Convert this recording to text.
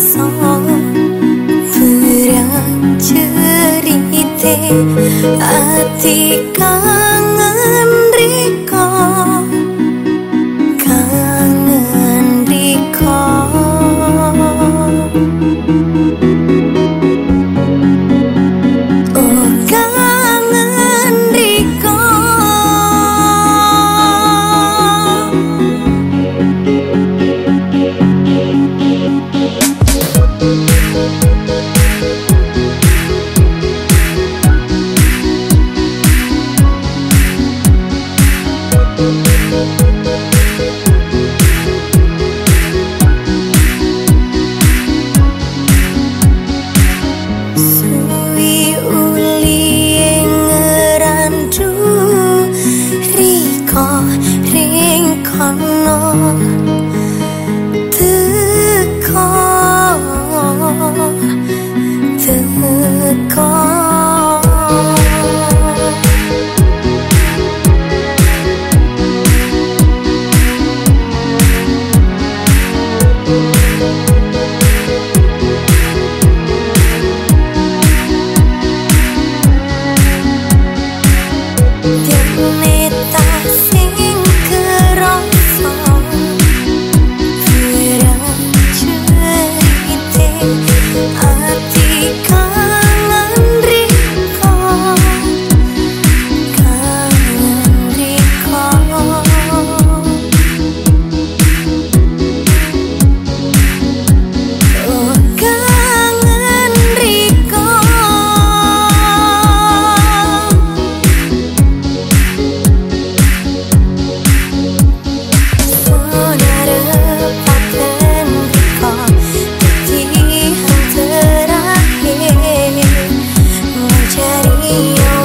Ati Mencari yang